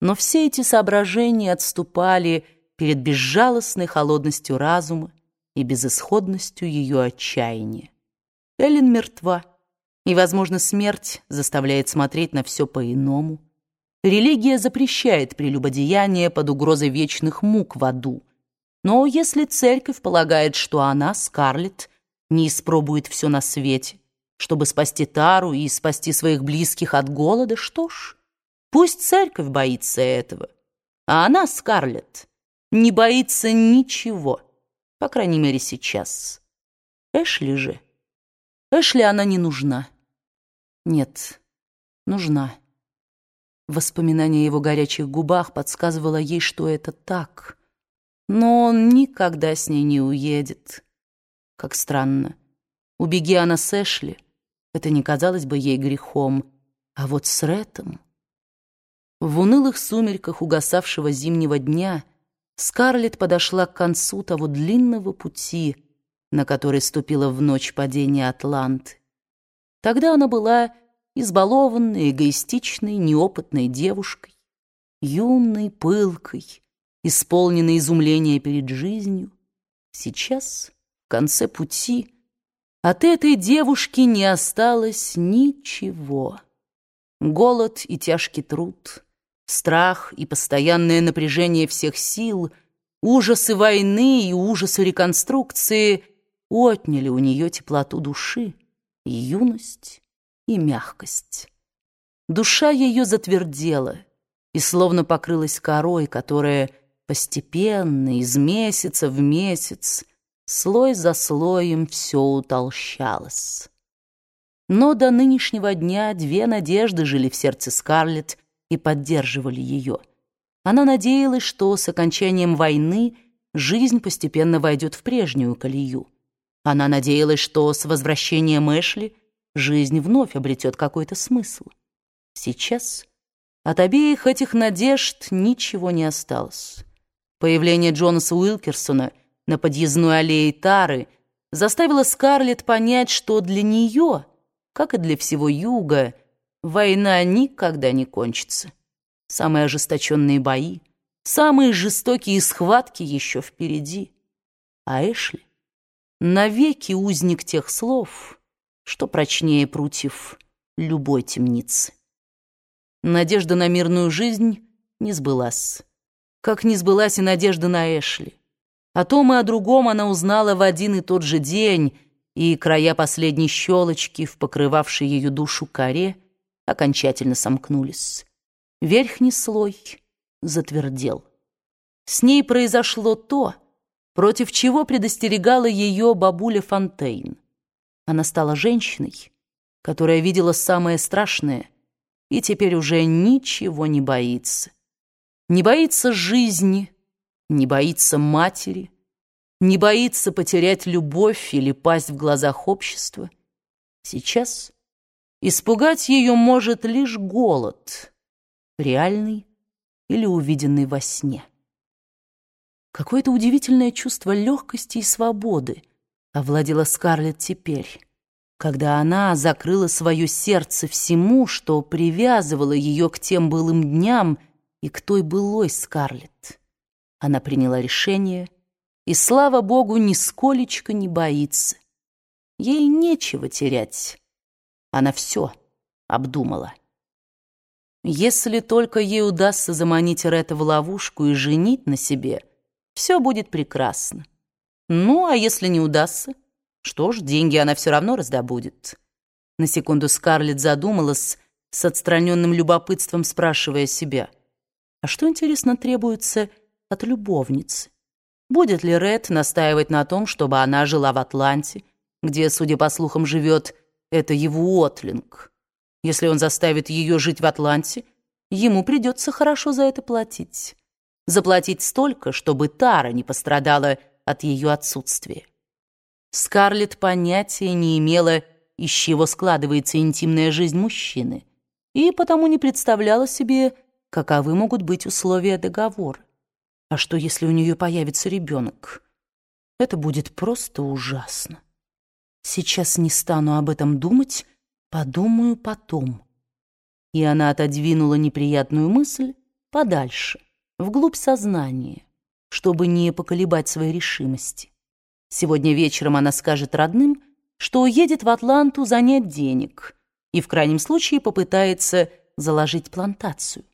Но все эти соображения отступали перед безжалостной холодностью разума и безысходностью ее отчаяния. Эллен мертва, и, возможно, смерть заставляет смотреть на все по-иному. Религия запрещает прелюбодеяние под угрозой вечных мук в аду. Но если церковь полагает, что она, Скарлетт, не испробует все на свете, чтобы спасти Тару и спасти своих близких от голода, что ж, пусть церковь боится этого. А она, Скарлетт, не боится ничего, по крайней мере, сейчас. Эшли же. Эшли она не нужна. Нет, нужна. Воспоминание о его горячих губах подсказывало ей, что это так. Но он никогда с ней не уедет. Как странно. Убеги она с Эшли, это не казалось бы ей грехом. А вот с Рэтом... В унылых сумерках угасавшего зимнего дня Скарлетт подошла к концу того длинного пути, на который ступила в ночь падения Атланты. Тогда она была избалованной, эгоистичной, неопытной девушкой, юной, пылкой, исполненной изумления перед жизнью. Сейчас, в конце пути, от этой девушки не осталось ничего. Голод и тяжкий труд, страх и постоянное напряжение всех сил, ужасы войны и ужасы реконструкции отняли у нее теплоту души, и юность и мягкость. Душа ее затвердела и словно покрылась корой, которая постепенно, из месяца в месяц, слой за слоем все утолщалось. Но до нынешнего дня две надежды жили в сердце Скарлетт и поддерживали ее. Она надеялась, что с окончанием войны жизнь постепенно войдет в прежнюю колею. Она надеялась, что с возвращением Эшли жизнь вновь обретет какой-то смысл. Сейчас от обеих этих надежд ничего не осталось. Появление Джонаса Уилкерсона — на подъездной аллее Тары заставила Скарлетт понять, что для нее, как и для всего Юга, война никогда не кончится. Самые ожесточенные бои, самые жестокие схватки еще впереди. А Эшли навеки узник тех слов, что прочнее прутьев любой темницы. Надежда на мирную жизнь не сбылась, как не сбылась и надежда на Эшли. О том и о другом она узнала в один и тот же день, и края последней щелочки, в покрывавшей ее душу коре, окончательно сомкнулись. Верхний слой затвердел. С ней произошло то, против чего предостерегала ее бабуля Фонтейн. Она стала женщиной, которая видела самое страшное и теперь уже ничего не боится. Не боится жизни, не боится матери, не боится потерять любовь или пасть в глазах общества. Сейчас испугать ее может лишь голод, реальный или увиденный во сне. Какое-то удивительное чувство легкости и свободы овладело Скарлетт теперь, когда она закрыла свое сердце всему, что привязывало ее к тем былым дням и к той былой Скарлетт. Она приняла решение и, слава богу, нисколечко не боится. Ей нечего терять. Она все обдумала. Если только ей удастся заманить Ретта в ловушку и женить на себе, все будет прекрасно. Ну, а если не удастся, что ж, деньги она все равно раздобудет. На секунду Скарлетт задумалась, с отстраненным любопытством спрашивая себя, а что, интересно, требуется от любовницы. Будет ли Ред настаивать на том, чтобы она жила в Атланте, где, судя по слухам, живет это его Отлинг? Если он заставит ее жить в Атланте, ему придется хорошо за это платить. Заплатить столько, чтобы Тара не пострадала от ее отсутствия. Скарлетт понятия не имела, из чего складывается интимная жизнь мужчины, и потому не представляла себе, каковы могут быть условия договора. А что, если у нее появится ребенок? Это будет просто ужасно. Сейчас не стану об этом думать, подумаю потом. И она отодвинула неприятную мысль подальше, вглубь сознания, чтобы не поколебать своей решимости. Сегодня вечером она скажет родным, что уедет в Атланту занять денег и в крайнем случае попытается заложить плантацию.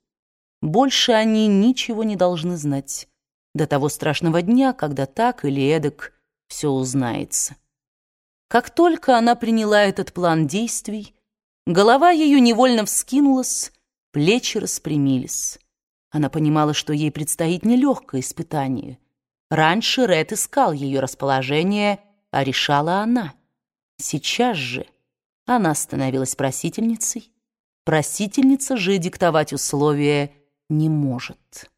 Больше они ничего не должны знать до того страшного дня, когда так или эдак все узнается. Как только она приняла этот план действий, голова ее невольно вскинулась, плечи распрямились. Она понимала, что ей предстоит нелегкое испытание. Раньше Ред искал ее расположение, а решала она. Сейчас же она становилась просительницей. Просительница же диктовать условия не может.